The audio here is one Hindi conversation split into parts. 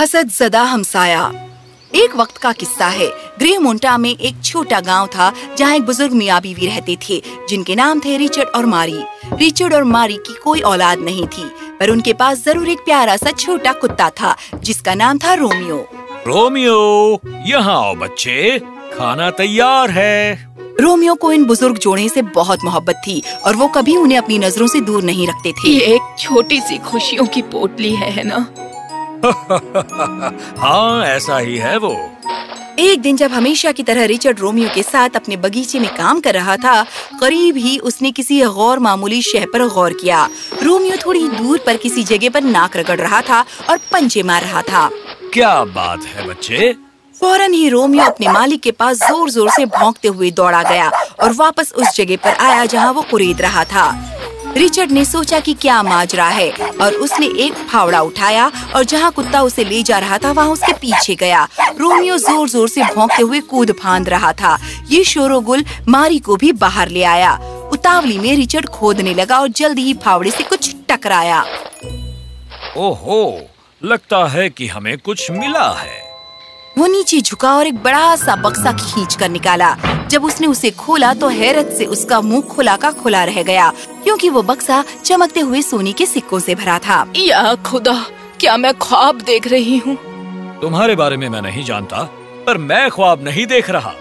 हसद जदा हमसाया। एक वक्त का किस्सा है। ग्रे मोन्टा में एक छोटा गाँव था जहाँ एक बुज़ुर्ग मियाँ बीवी रहते थे जिनके नाम थे रिचर्ड और मारी। रिचर्ड और मारी की कोई औलाद नहीं थी पर उनके पास ज़रूर एक प्यारा सा छोटा कुत्ता था जिसका नाम था रोमियो। रोमियो यहाँ आओ बच्चे खाना तैयार है। रोमियो को इन बुज़ुर्ग जोड़े से बहुत मोहब्बत थी और वो कभी उन्हें अपनी नज़रों से दूर नहीं रखते थे। ये एक छोटी सी खुशियों की पोटली है, है ना? हाँ ऐसा ही है वो। एक दिन जब हमेशा की तरह रिचर्ड रोमियो के साथ अपने बगीचे में काम कर रहा था करीब ही उसने किसी गौर मामूली शह पर गौर किया। रोमियो थोड़ी दूर पर किसी जगह पर नाक रगड़ रहा था और पंचे मार रहा था। क्या बात है बच्चे। फ़ौरन ही रोमियो अपने मालिक के पास ज़ोर ज़ोर से भौंकते हुए दौड़ा गया और वापस उस जगह पर आया जहाँ वो कुरेद रहा था। रिचर्ड ने सोचा कि क्या माजरा है और उसने एक फावड़ा उठाया और जहाँ कुत्ता उसे ले जा रहा था वहाँ उसके पीछे गया। रोमियो ज़ोर ज़ोर से भौंकते हुए कूद फांद रहा था। ये शोरोगुल मारी को भी बाहर ले आया। उतावली में रिचर्ड खोदने लगा और जल्दी ही फावड़े से कुछ टकराया। ओहो लगता है कि हमें कुछ मिला है। वो नीचे झुका और एक बड़ा सा बक्सा खींच कर निकाला। जब उसने उसे खोला तो हैरत से उसका मुँह खुला का खुला रह गया क्योंकि वो बक्सा चमकते हुए सोने के सिक्कों से भरा था। या खुदा क्या मैं ख्वाब देख रही हूँ? तुम्हारे बारे में मैं नहीं जानता पर मैं ख्वाब नहीं देख रहा।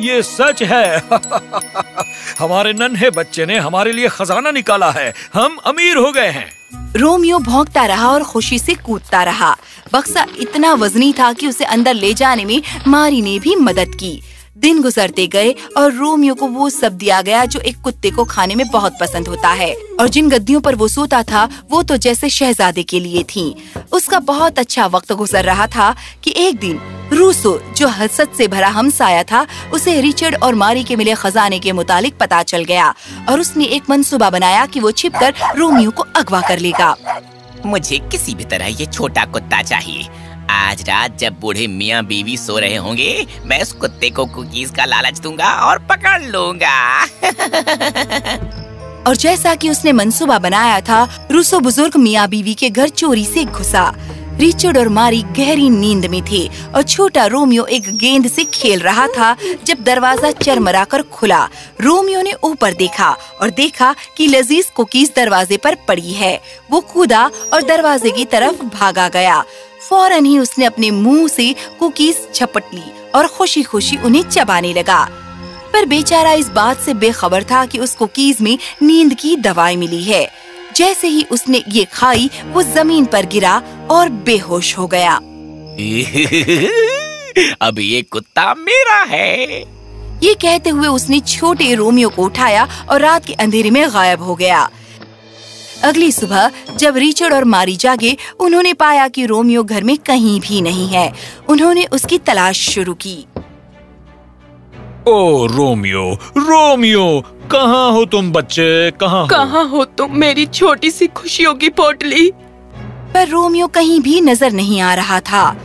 ये सच है। हमारे नन्हे बच्चे ने हमारे लिए खजाना निकाला है। हम अमीर हो गए हैं। रोमियो भौंकता रहा और खुशी से कूदता रहा। बक्सा इतना वजनी था कि उसे अंदर ले जाने में मारी ने भी मदद की। दिन गुजरते गए और रोमियो को वो सब दिया गया जो एक कुत्ते को खाने में बहुत पसंद होता है। और जिन गद्दियों पर वो सोता था, वो तो जैसे शहजादे के लिए थी। उसका बहुत अच्छा वक्त गुजर रहा था कि एक दिन रूसो, जो हसद से भरा हमसाया था, उसे रिचर्ड और मारी के मिले खजाने के मुतालिक पता चल गया और उसने एक मंसूबा बनाया कि वो छिपकर रोमियो को अगवा कर लेगा। मुझे किसी भी तरह ये छोटा कुत्ता चाहिए। आज रात जब बूढ़े मियाँ बीवी सो रहे होंगे, मैं उस कुत्ते को कुकीज का लालच दूँगा और पकड़ लूँगा। और जैसा कि उसने मंसूबा बनाया था, रूसो बुज़ुर्ग मियाँ बीवी के घर चोरी से घुसा। रिचर्ड और मारी गहरी नींद में थे और छोटा रोमियो एक गेंद से खेल रहा था जब दरवाज़ा चरमरा कर खुला। रोमियो ने ऊपर देखा और देखा कि लजीज कुकीज दरवाजे पर पड़ी है। वो कूदा और दरवाजे की तरफ़ भागा गया। फ़ौरन ही उसने अपने मुँह से कुकीज झपट ली और खुशी खुशी उन्हें चबाने लगा। पर बेचारा इस बात से बेखबर था कि उस कुकीज में नींद की दवाई मिली है। जैसे ही उसने ये खाई वो ज़मीन पर गिरा और बेहोश हो गया। अब ये कुत्ता मेरा है। ये कहते हुए उसने छोटे रोमियो को उठाया और रात के अंधेरे में गायब हो गया। अगली सुबह जब रिचर्ड और मारी जागे उन्होंने पाया कि रोमियो घर में कहीं भी नहीं है। उन्होंने उसकी तलाश शुरू की। ओ रोमियो रोमियो कहाँ हो तुम बच्चे? कहाँ हो? कहाँ हो तुम मेरी छोटी सी खुशियों की पोटली? पर रोमियो कहीं भी नज़र नहीं आ रहा था।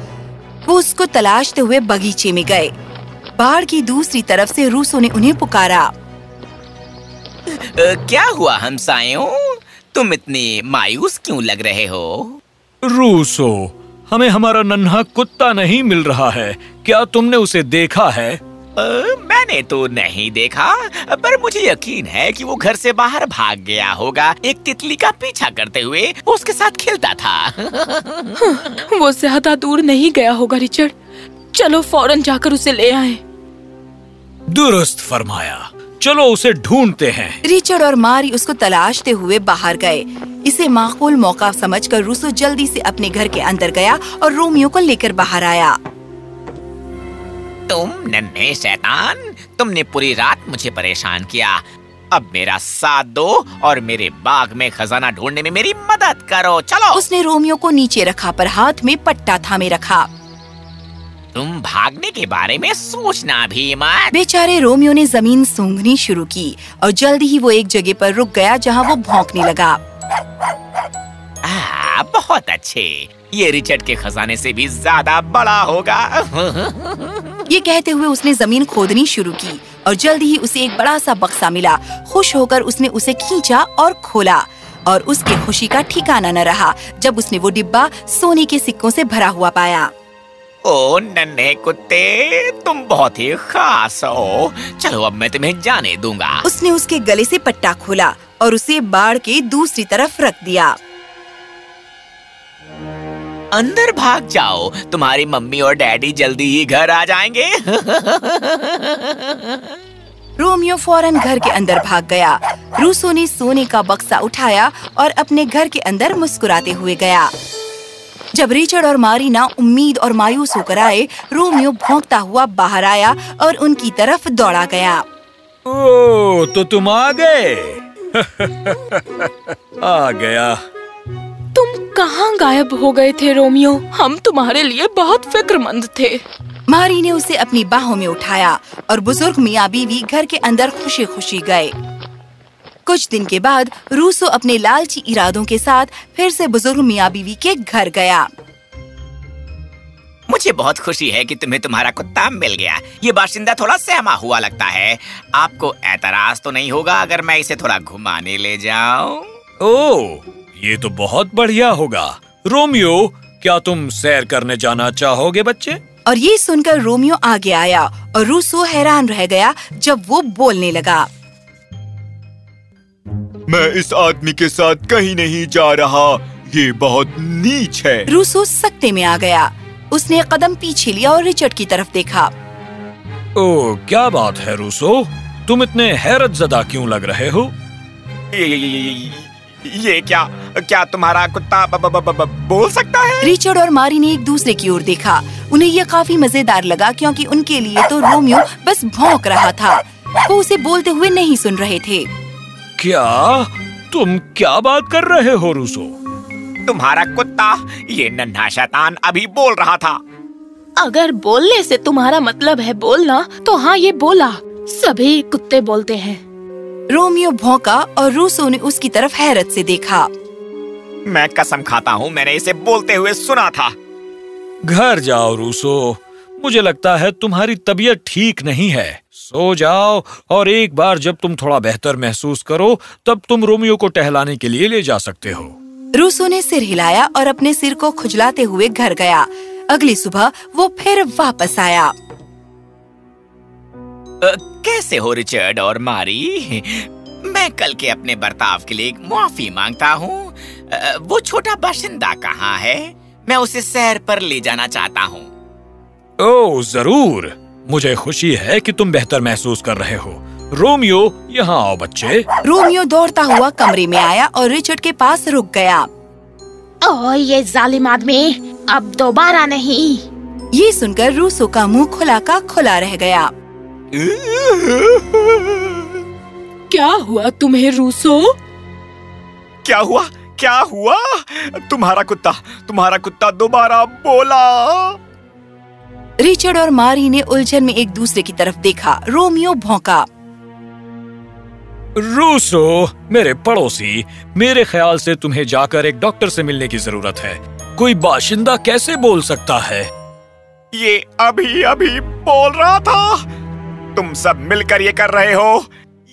वो उसको तलाशते हुए बगीचे में गए। बाढ़ की दूसरी तरफ़ से रूसो ने उन्हें पुकारा। अ, क्या हुआ हमसायों तुम इतने मायूस क्यों लग रहे हो? रूसो हमें हमारा नन्हा कुत्ता नहीं मिल रहा है। क्या तुमने उसे देखा है? अ, मैंने तो नहीं देखा पर मुझे यकीन है कि वो घर से बाहर भाग गया होगा। एक तितली का पीछा करते हुए वो उसके साथ खेलता था। वो ज़्यादा दूर नहीं गया होगा रिचर्ड। चलो फ़ौरन जाकर उसे ले आए। दुरुस्त फरमाया। चलो उसे ढूंढते हैं। रिचर्ड और मारी उसको तलाशते हुए बाहर गए। इसे माकूल मौका समझकर रूसो जल्दी से अपने घर के अंदर गया और रोमियो को लेकर बाहर आया। तुम नन्हे शैतान तुमने पूरी रात मुझे परेशान किया। अब मेरा साथ दो और मेरे बाग में खजाना ढूँढने में मेरी मदद करो। चलो। उसने रोमियो को नीचे रखा पर हाथ में पट्टा थामे रखा। तुम भागने के बारे में सोचना भी मत। बेचारे रोमियो ने ज़मीन सूंघनी शुरू की और जल्दी ही वो एक जगह पर रुक गया जहाँ वो भौंकने लगा। आ, बहुत अच्छे। ये रिचर्ड के खजाने से भी ज़्यादा बड़ा होगा। ये कहते हुए उसने ज़मीन खोदनी शुरू की और जल्दी ही उसे एक बड़ा सा बक्सा मिला। खुश होकर उसने उसे खींचा और खोला और उसके खुशी का ठिकाना न रहा जब उसने वो डिब्बा सोने के सिक्कों से भरा हुआ पाया। ओ नन्हे कुत्ते तुम बहुत ही खास हो। चलो अब मैं तुम्हें जाने दूँगा। उसने उसके गले से पट्टा खोला और उसे बाढ़ के दूसरी तरफ़ रख दिया। अंदर भाग जाओ तुम्हारी मम्मी और डैडी जल्दी ही घर आ जाएँगे। रोमियो फ़ौरन घर के अंदर भाग गया। रूसो ने सोने का बक्सा उठाया और अपने घर के अंदर मुस्कुराते हुए गया। जब रिचर्ड और मारीना उम्मीद और मायूस होकर आए रोमियो भौंकता हुआ बाहर आया और उनकी तरफ़ दौड़ा गया। ओ तो तुम आ गए? आ गया। तुम कहाँ गायब हो गए थे रोमियो? हम तुम्हारे लिए बहुत फिक्रमंद थे। मारी ने उसे अपनी बाहों में उठाया और बुज़ुर्ग मियाँ बीवी घर के अंदर खुशी खुशी गए। कुछ दिन के बाद रूसो अपने लालची इरादों के साथ फिर से बुज़ुर्ग मियाँ बीवी के घर गया। मुझे बहुत खुशी है कि तुम्हें तुम्हारा कुत्ता मिल गया। ये बाशिंदा थोड़ा सहमा हुआ लगता है। आपको एतराज़ तो नहीं होगा अगर मैं इसे थोड़ा घुमाने ले जाऊँ। ओ ये तो बहुत बढ़िया होगा। रोमियो क्या तुम सैर करने जाना चाहोगे बच्चे? और ये सुनकर रोमियो आगे आया और रूसो हैरान रह गया जब वो बोलने लगा। मैं इस आदमी के साथ कहीं नहीं जा रहा। ये बहुत नीच है। रूसो सकते में आ गया। उसने कदम पीछे लिया और रिचर्ड की तरफ़ देखा। ओ क्या बात है रूसो? तुम इतने हैरत जदा क्यों लग रहे हो? ये, ये, ये, ये, ये क्या क्या तुम्हारा कुत्ता ब, ब, ब, ब, ब, बोल सकता है? रिचर्ड और मारी ने एक दूसरे की ओर देखा। उन्हें यह काफ़ी मज़ेदार लगा क्योंकि उनके लिए तो रोमियो बस भौंक रहा था। वो उसे बोलते हुए नहीं सुन रहे थे। क्या? तुम क्या बात कर रहे हो रूसो? तुम्हारा कुत्ता ये नन्हा शैतान अभी बोल रहा था। अगर बोलने से तुम्हारा मतलब है बोलना तो हाँ ये बोला। सभी कुत्ते बोलते हैं। रोमियो भौंका और रूसो ने उसकी तरफ़ हैरत से देखा। मैं कसम खाता हूँ मैंने इसे बोलते हुए सुना था। घर जाओ रूसो। मुझे लगता है तुम्हारी तबीयत ठीक नहीं है। सो जाओ और एक बार जब तुम थोड़ा बेहतर महसूस करो तब तुम रोमियो को टहलाने के लिए ले जा सकते हो। रूसो ने सिर हिलाया और अपने सिर को खुजलाते हुए घर गया। अगली सुबह वो फिर वापस आया। अ, कैसे हो रिचर्ड और मारी? मैं कल के अपने बर्ताव के लिए माफ़ी माँगता हूँ। वो छोटा बाशिंदा कहाँ है? मैं उसे सैर पर ले जाना चाहता हूँ। ओ ज़रूर। मुझे खुशी है कि तुम बेहतर महसूस कर रहे हो। रोमियो यहाँ आओ बच्चे। रोमियो दौड़ता हुआ कमरे में आया और रिचर्ड के पास रुक गया। ओह ये जालिम आदमी अब दोबारा नहीं। ये सुनकर रूसो का मुँह खुला का खुला रह गया। क्या हुआ तुम्हें रूसो? क्या हुआ? क्या हुआ? तुम्हारा कुत्ता तुम्हारा कुत्ता दोबारा बोला। रिचर्ड और मारी ने उलझन में एक दूसरे की तरफ़ देखा। रोमियो भौंका। रूसो मेरे पड़ोसी मेरे ख्याल से तुम्हें जाकर एक डॉक्टर से मिलने की ज़रूरत है। कोई बाशिंदा कैसे बोल सकता है? ये अभी अभी बोल रहा था। तुम सब मिलकर ये कर रहे हो।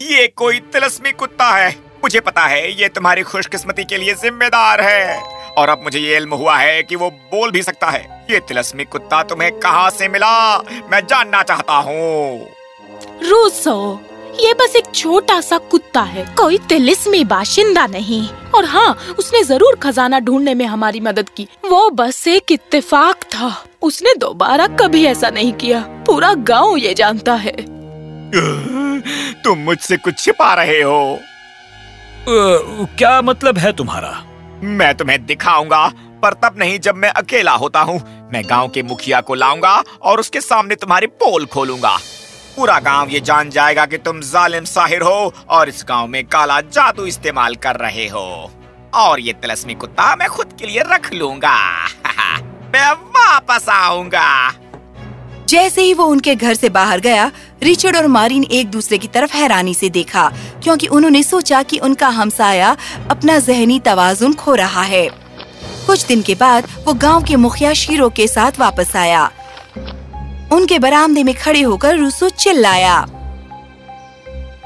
ये कोई तिलस्मी कुत्ता है। मुझे पता है ये तुम्हारी खुशकिस्मती के लिए जिम्मेदार है। और अब मुझे ये इल्म हुआ है कि वो बोल भी सकता है। ये तिलस्मी कुत्ता तुम्हें कहाँ से मिला? मैं जानना चाहता हूँ। रूसो ये बस एक छोटा सा कुत्ता है। कोई तिलिस्मी बाशिंदा नहीं। और हाँ उसने ज़रूर खजाना ढूँढने में हमारी मदद की। वो बस एक इत्तेफाक था। उसने दोबारा कभी ऐसा नहीं किया। पूरा गाँव ये जानता है। तुम मुझसे कुछ छिपा रहे हो। अ, क्या मतलब है तुम्हारा? मैं तुम्हें दिखाऊँगा, पर तब नहीं जब मैं अकेला होता हूँ। मैं गाँव के मुखिया को लाऊँगा और उसके सामने तुम्हारी पोल खोलूँगा। पूरा गाँव ये जान जाएगा कि तुम जालिम साहिर हो और इस गाँव में काला जादू इस्तेमाल कर रहे हो। और ये तिलस्मी कुत्ता मैं खुद के लिए रख लूँगा। मैं वापस आऊँगा। जैसे ही वो उनके घर से बाहर गया, रिचर्ड और मारिन एक दूसरे की तरफ़ हैरानी से देखा, क्योंकि उन्होंने सोचा कि उनका हमसाया अपना जहनी तवाजुन खो रहा है। कुछ दिन के बाद वो गाँव के मुखिया शीरो के साथ वापस आया। उनके बरामदे में खड़े होकर रूसो चिल्लाया।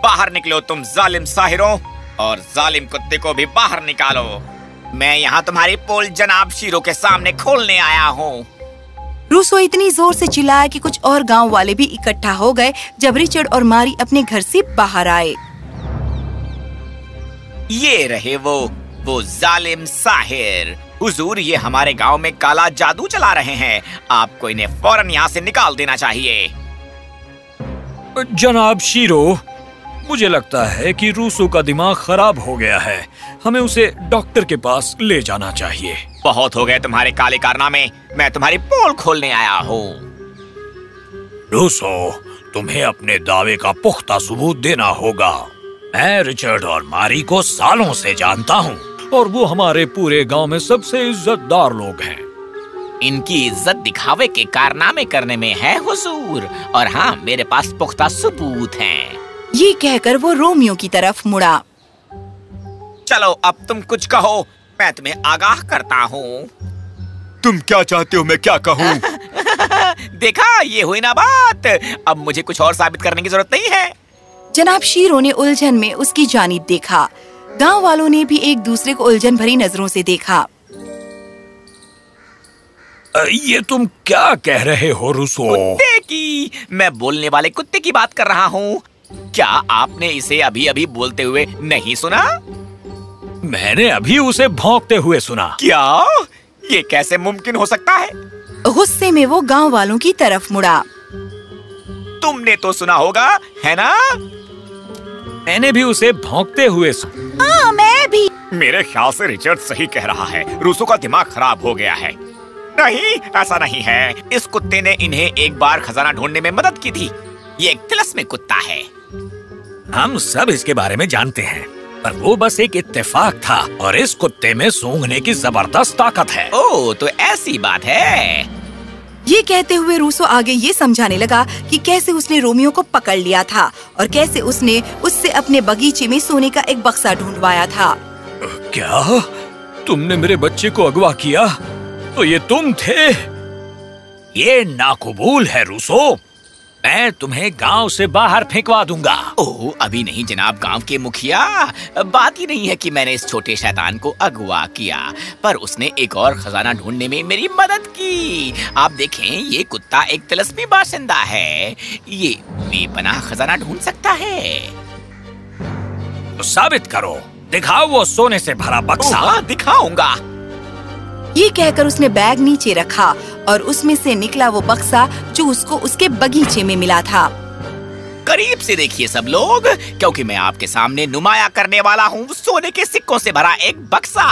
बाहर निकलो तुम जालिम साहिरों, और जालिम कुत्ते को भी बाहर निकालो। मैं यहाँ तुम्हारी पोल जनाब शीरो के सामने खोलने आया हूँ। रूसो इतनी ज़ोर से चिल्लाया कि कुछ और गाँव वाले भी इकट्ठा हो गए जब रिचर्ड और मारी अपने घर से बाहर आए। ये रहे वो वो जालिम साहिर। हुजूर ये हमारे गाँव में काला जादू चला रहे हैं। आपको इन्हें फ़ौरन यहाँ से निकाल देना चाहिए। जनाब शीरो मुझे लगता है कि रूसो का दिमाग खराब हो गया है। हमें उसे डॉक्टर के पास ले जाना चाहिए। बहुत हो गए तुम्हारे काले कारनामे। मैं तुम्हारी पोल खोलने आया हूँ। रूसो तुम्हें अपने दावे का पुख्ता सबूत देना होगा। मैं रिचर्ड और मारी को सालों से जानता हूँ और वो हमारे पूरे गाँव में सबसे इज्जतदार लोग हैं। इनकी इज़्ज़त दिखावे के कारनामे करने में है हुजूर और हाँ मेरे पास पुख्ता सबूत हैं। ये कहकर वो रोमियो की तरफ़ मुड़ा। चलो अब तुम कुछ कहो। मैं तुम्हें आगाह करता हूँ। तुम क्या चाहते हो मैं क्या कहूँ? देखा ये हुई ना बात। अब मुझे कुछ और साबित करने की ज़रूरत नहीं है। जनाब शीरो ने उलझन में उसकी जानिब देखा। गाँव वालों ने भी एक दूसरे को उलझन भरी नज़रों से देखा। ये तुम क्या कह रहे हो रूसो? कुत्ते की! मैं बोलने वाले कुत्ते की बात कर रहा हूँ। क्या आपने इसे अभी अभी बोलते हुए नहीं सुना? मैंने अभी उसे भौंकते हुए सुना। क्या? ये कैसे मुमकिन हो सकता है? गुस्से में वो गाँव वालों की तरफ़ मुड़ा। तुमने तो सुना होगा है ना? मैंने भी उसे भौंकते हुए सुना हाँ मैं भी। मेरे ख्याल से रिचर्ड सही कह रहा है। रूसो का दिमाग खराब हो गया है। नहीं ऐसा नहीं है। इस कुत्ते ने इन्हें एक बार खजाना ढूँढने में मदद की थी। ये एक तिलस्मी कुत्ता है। हम सब इसके बारे में जानते हैं पर वो बस एक इत्तेफाक था और इस कुत्ते में सूंघने की ज़बरदस्त ताकत है। ओ तो ऐसी बात है। ये कहते हुए रूसो आगे ये समझाने लगा कि कैसे उसने रोमियो को पकड़ लिया था और कैसे उसने उससे अपने बगीचे में सोने का एक बक्सा ढूंढवाया था। क्या? तुमने मेरे बच्चे को अगवा किया? तो ये तुम थे? ये नाकबूल है रूसो। मैं तुम्हें गाँव से बाहर फेंकवा दूँगा। ओ अभी नहीं जनाब गाँव के मुखिया। बात ही नहीं है कि मैंने इस छोटे शैतान को अगवा किया पर उसने एक और खजाना ढूँढने में मेरी मदद की। आप देखें ये कुत्ता एक तिलस्मी बाशिंदा है। ये बेपनाह खजाना ढूंढ सकता है। तो साबित करो दिखाओ वो सोने से भरा बक्सा। हाँ दिखाऊँगा। ये कहकर उसने बैग नीचे रखा और उसमें से निकला वो बक्सा जो उसको उसके बगीचे में मिला था। करीब से देखिए सब लोग क्योंकि मैं आपके सामने नुमाया करने वाला हूँ सोने के सिक्कों से भरा एक बक्सा।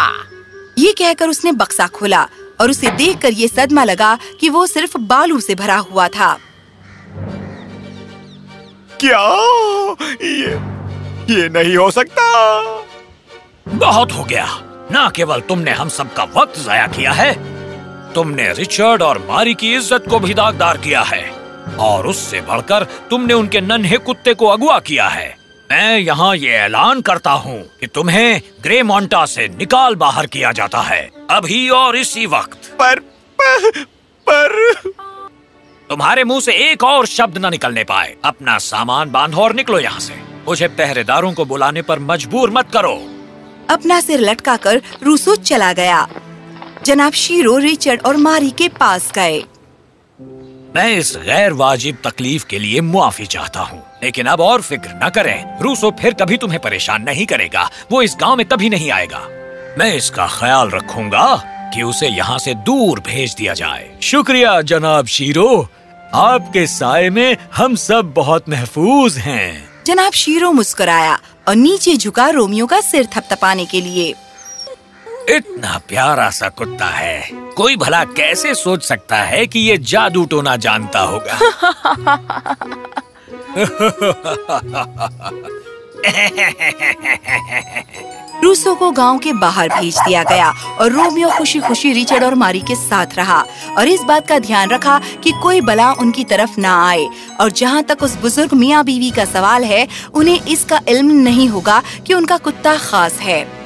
ये कहकर उसने बक्सा खोला और उसे देखकर ये सदमा लगा कि वो सिर्फ़ बालू से भरा हुआ था। क्या? ये ये नहीं हो सकता। बहुत हो गया। ना केवल तुमने हम सबका वक्त जाया किया है तुमने रिचर्ड और मारी की इज़्ज़त को भी दागदार किया है और उससे बढ़कर तुमने उनके नन्हे कुत्ते को अगवा किया है। मैं यहाँ ये ऐलान करता हूँ कि तुम्हें ग्रे मोंटा से निकाल बाहर किया जाता है अभी और इसी वक्त। पर पर, पर। तुम्हारे मुँह से एक और शब्द न निकलने पाए। अपना सामान बांधो और निकलो यहाँ से। मुझे पहरेदारों को बुलाने पर मजबूर मत करो। अपना सिर लटका कर रूसो चला गया। जनाब शीरो रिचर्ड और मारी के पास गए। मैं इस गैर वाजिब तकलीफ़ के लिए मुआफी चाहता हूँ लेकिन अब और फ़िक्र न करें। रूसो फिर कभी तुम्हें परेशान नहीं करेगा वो इस गाँव में कभी नहीं आएगा। मैं इसका ख्याल रखूँगा कि उसे यहाँ से दूर भेज दिया जाए। शुक्रिया जनाब शीरो। आपके साय में हम सब बहुत महफूज हैं। जनाब शीरो मुस्कुराया। और नीचे झुका रोमियो का सिर थपथपाने के लिए। इतना प्यारा सा कुत्ता है। कोई भला कैसे सोच सकता है कि ये जादू टोना जानता होगा? रूसो को गाँव के बाहर भेज दिया गया और रोमियो खुशी खुशी रिचर्ड और मारी के साथ रहा और इस बात का ध्यान रखा कि कोई बला उनकी तरफ़ ना आए। और जहाँ तक उस बुज़ुर्ग मियाँ बीवी का सवाल है, उन्हें इसका इल्म नहीं होगा कि उनका कुत्ता खास है।